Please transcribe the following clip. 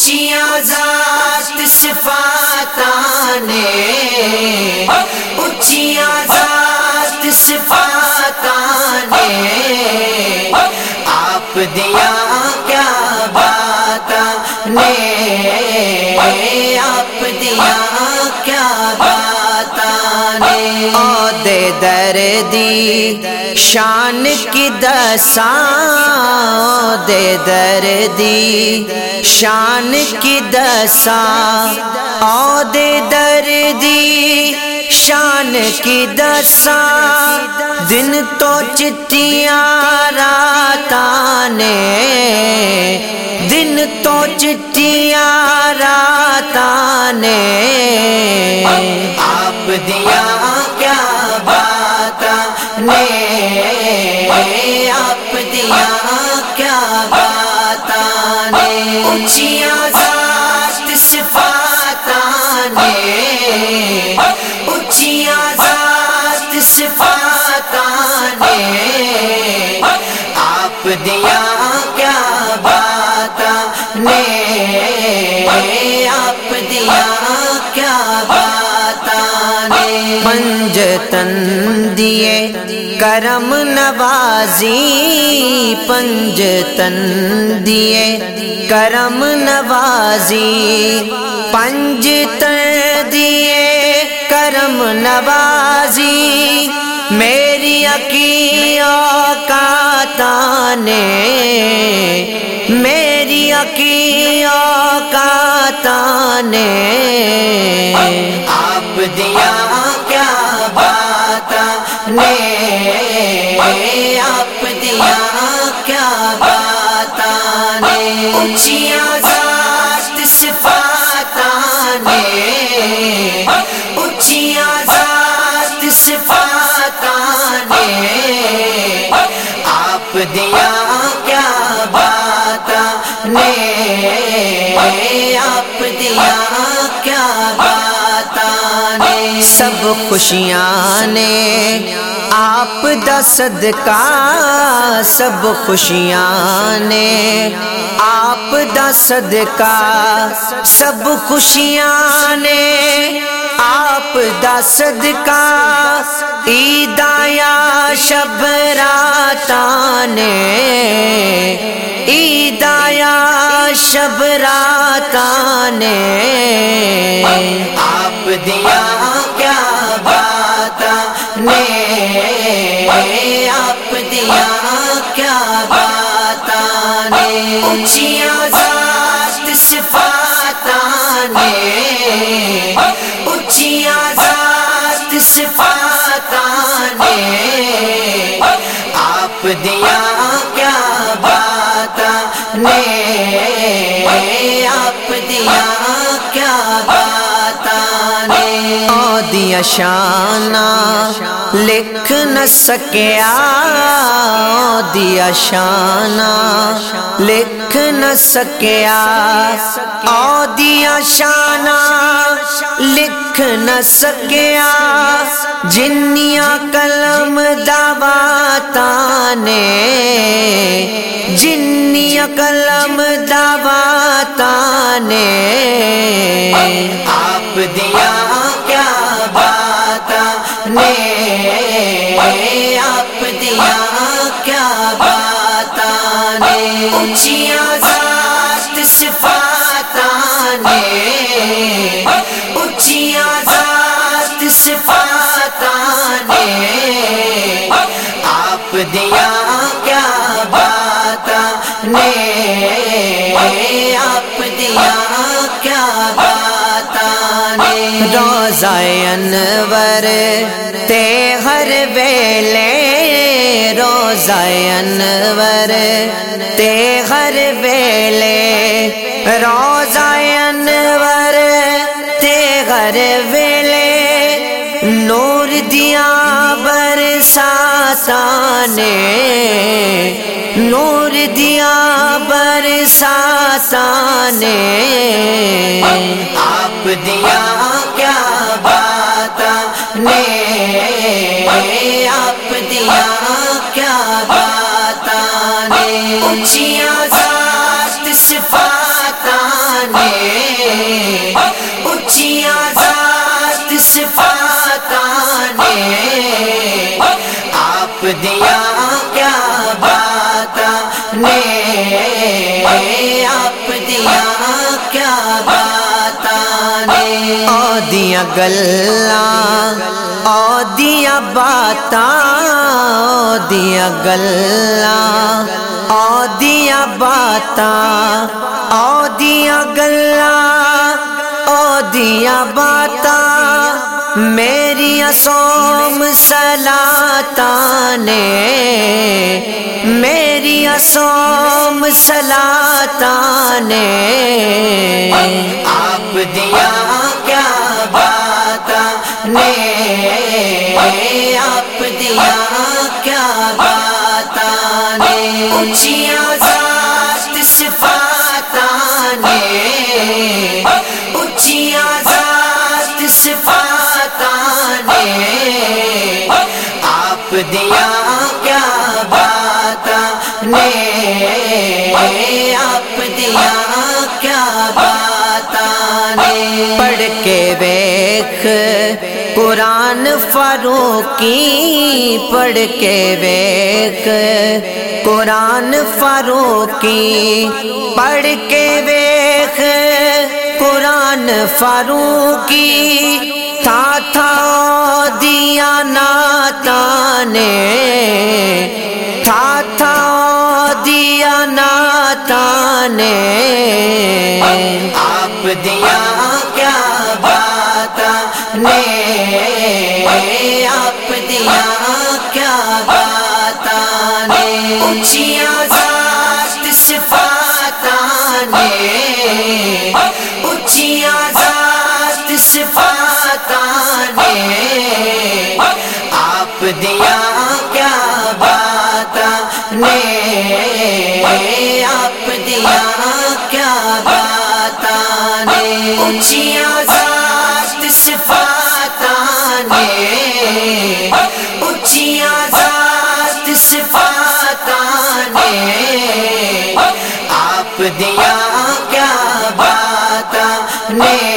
اونچیاں ذات نے۔ اونچیاں ذات نے۔ آپ دیا کیا بات نے۔ دردی شان کی دساں، دے دردی شان کی دساں او دے دردی شان کی دساں۔ دن تو چٹیاں رات نے۔ دن تو چٹیاں رات نے۔ آپ دیا کیا بات نے آپ دیا کیا بات نے؟ اچھیاں ذات صفات نے۔ ذات صفات نے۔ آپ دیا پنج تن دیے کرم نوازی پنج تن دیے کرم نوازی پنج تن دیے کرم نوازی میری عقیوں کا تانے۔ میری عقیوں کا تانے۔ آپ دیا کیا بات نے آپ دیا کیا بات نے اچھیاں ذات صفات نے اچھیاں ذات صفات نے آپ دیا سب خوشیاں نے آپ دا صدقہ، سب خوشیاں نے آپ دا صدقہ، سب خوشیاں نے آپ دا صدقہ۔ عیدایا شب رات نے عیدایا شب رات نے۔ آپ دیا کیا بات نے آپ دیا؟ کیا بات نے؟ اچھیاں ذات صفات نے۔ اچھیاں ذات صفات نے۔ آپ دیا کیا بات نے؟ شانہ لکھ نہ سکیا دیا شانہ لکھ نہ سکیا او دیا شانہ لکھ نہ سکیا جنیا کلم دعواتا نے جنیا کلم دعواتا کیا بات نے ذات صفات نے اچھیاں ذات صفات نے آپ دیا کیا بات نے آپ دیا کیا بات نے روزہ انور تے ہر ویلے انور تے ہر ویلے روزہ انور تے ہر ویلے نور دیا برسات نور دیا برسات آپ دیا کیا بات نے او دیا گلا او دیا گلا، او دیا بات او دیا گلا، او دیا بات میری سوم سلاتا نے میری سوم سلاتا نے آپ دیا کیا آپ کیا بات اونچیاں ذات صفات نے اونچیاں ذات صفات نے آپ دیا کیا بات نے آپ دیا کیا بات نے پڑھ کے ویخ قرآن فاروقی پڑھ کے ویخ قرآن فاروقی پڑھ کے ویخ قرآن فاروقی تھا تھا دیا ناتا نے تھا تھا دیا ناتا نے آپ دیا کیا بات؟ نے آپ دیا کیا بات نے اونچیاں ذات صفات نے اونچیاں ذات صفات نے آپ دیا کیا بات نے آپ دیا کیا بات نے اونچیاں ذات صفات نے اونچیاں ذات صفات نے آپ دیا کیا بات نے